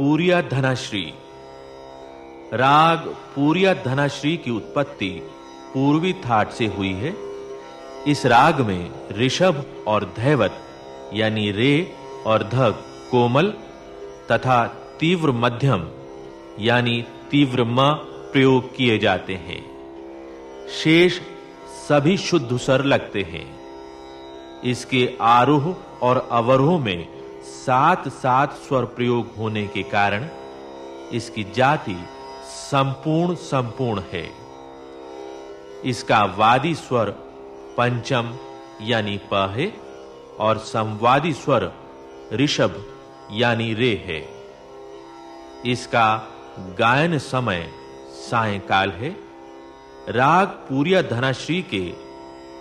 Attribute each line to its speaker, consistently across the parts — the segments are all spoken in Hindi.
Speaker 1: पूरिया धनाश्री। राग पूरिया धनाश्री की उत्पत्ति पूर्वी थाट से हुई है। इस राग में ऋषभ और धैवत, यानी रे और ध कोमल तथा तीव्र मध्यम, यानी तीव्र म प्रयोग किए जाते हैं। शेष सभी शुद्ध स्वर लगते हैं। इसके आरोह और अवरोह में सात सात स्वर प्रयोग होने के कारण इसकी जाति संपूर्ण संपूर्ण है। इसका वादी स्वर पंचम यानी प है और संवादी स्वर ऋषभ यानी रे है। इसका गायन समय सायंकाल है। राग पूरिया धनाश्री के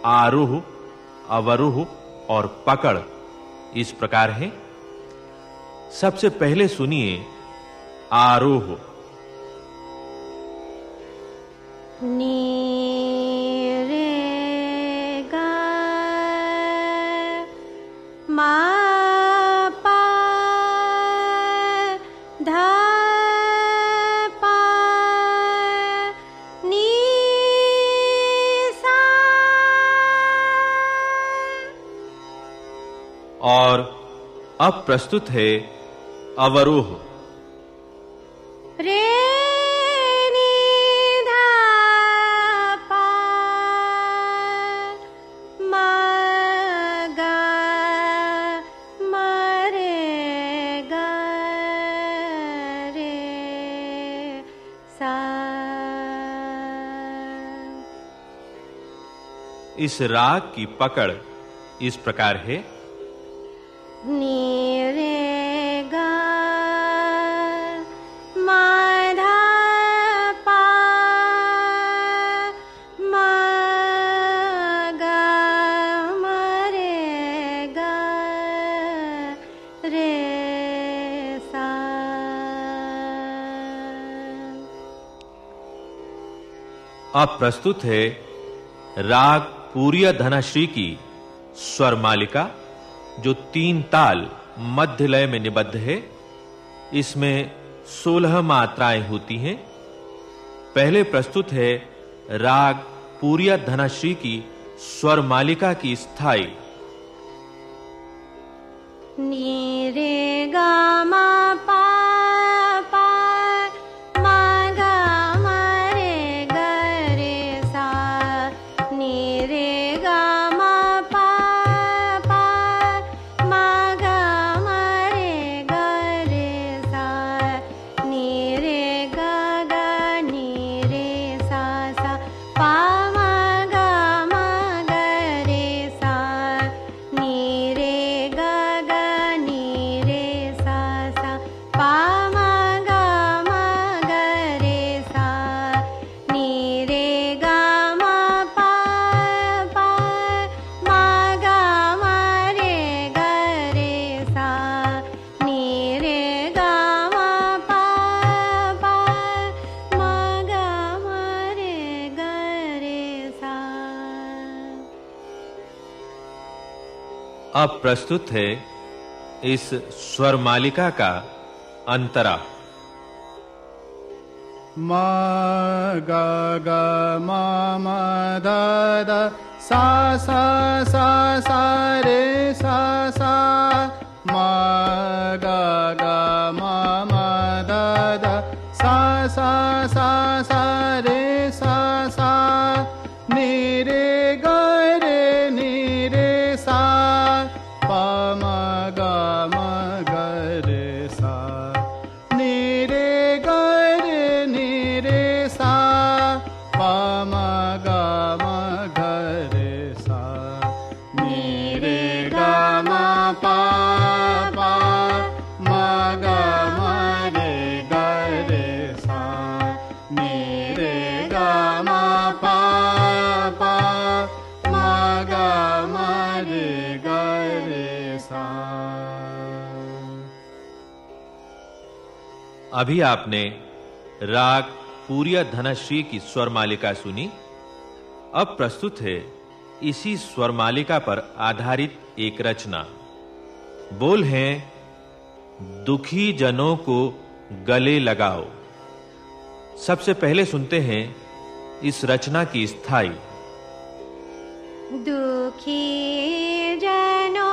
Speaker 1: आरोह, अवरोह और पकड़ इस प्रकार है। सबसे पहले सुनिए आरोह।
Speaker 2: नी रे गा मा पा धा पा नी सा
Speaker 1: और अब प्रस्तुत है अवरोह
Speaker 2: रे
Speaker 1: इस राग की पकड़ इस प्रकार है।
Speaker 2: नी
Speaker 1: अब प्रस्तुत है राग पूरिया धनाश्री की स्वर मालिका, जो तीन ताल मध्य लय में निबद्ध है। इसमें सोलह मात्राएँ होती हैं। पहले प्रस्तुत है राग पूरिया धनाश्री की स्वर मालिका की स्थायी।
Speaker 2: नी रे गा मा
Speaker 1: अब प्रस्तुत है इस स्वर मालिका का अंतरा।
Speaker 3: मा गा गा मा मा दा दा सा सा सा सा रे सा सा मा गा गा मा मा दा दा सा सा सा सा रे गा मा पा पा मा सा गा पा पा मा सा।
Speaker 1: अभी आपने राग, पूरिया धनश्री की स्वर मालिका सुनी। अब प्रस्तुत है इसी स्वर मालिका पर आधारित एक रचना। बोल है, दुखी जनों को गले लगाओ। सबसे पहले सुनते हैं इस रचना की स्थायी।
Speaker 2: दुखी जनों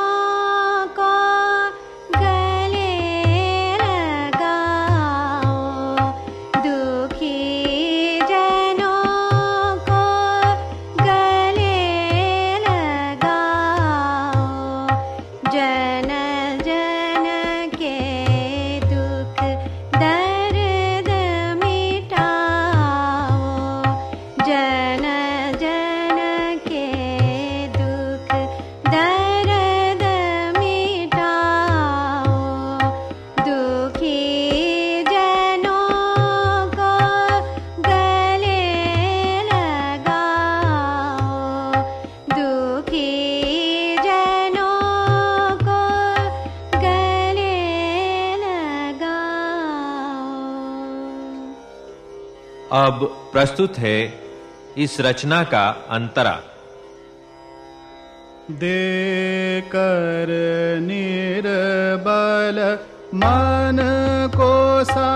Speaker 1: प्रस्तुत है इस रचना का अंतरा।
Speaker 3: दे कर निर्बल मन को सा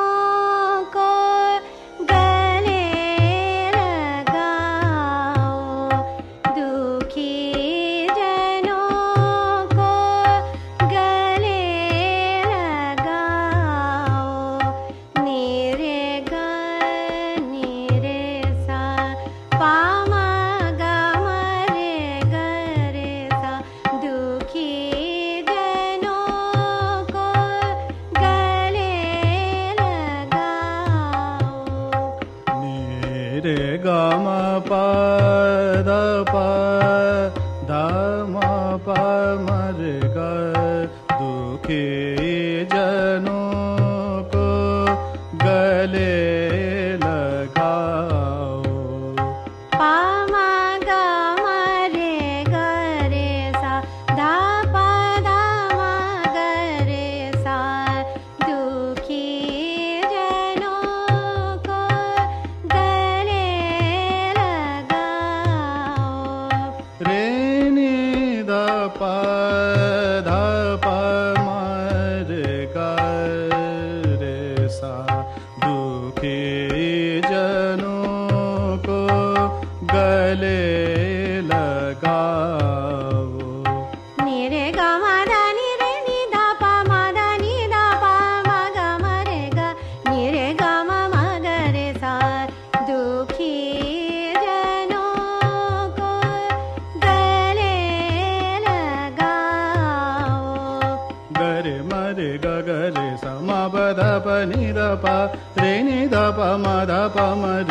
Speaker 2: ಮ ಧ
Speaker 3: ಪ ಮ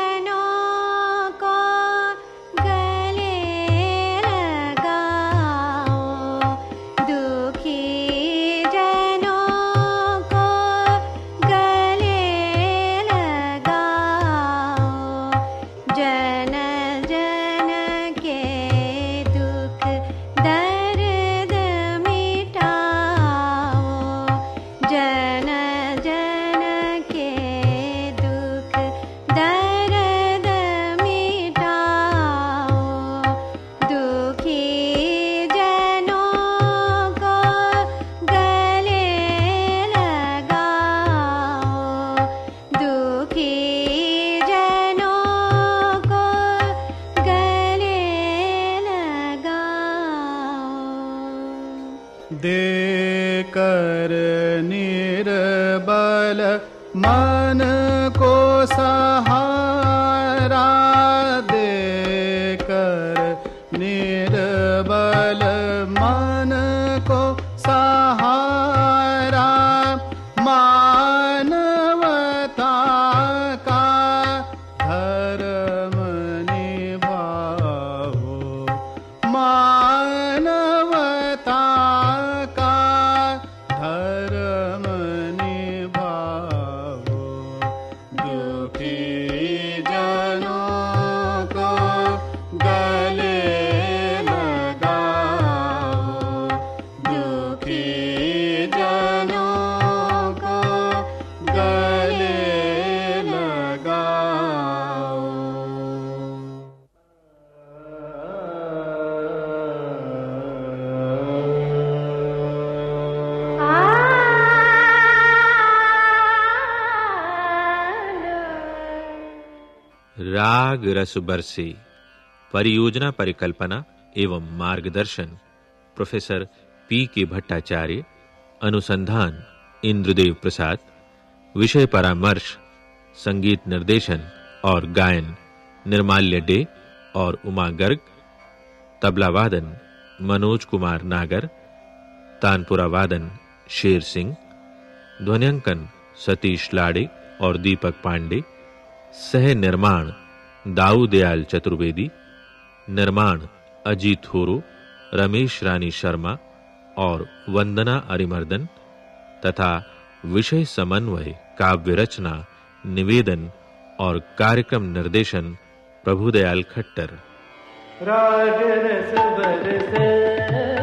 Speaker 1: राग रस बरसे परियोजना परिकल्पना एवं मार्गदर्शन प्रोफेसर पी के भट्टाचार्य अनुसंधान, इंद्रदेव प्रसाद, विषय परामर्श, संगीत निर्देशन और गायन, निर्माल्य डे और उमा गर्ग, तबला वादन, मनोज कुमार नागर, तानपुरा वादन, शेर सिंह, ध्वनियांकन, सतीश लाड़े और दीपक पांडे, सह निर्माण, दाऊदयाल चतुर्वेदी, निर्माण, अजीत होरो, रमेश रानी शर्मा और वंदना अरिमर्दन तथा विषय समन्वय, काव्य रचना, निवेदन और कार्यक्रम निर्देशन प्रभुदयाल खट्टर।
Speaker 4: राजन सबर बरसे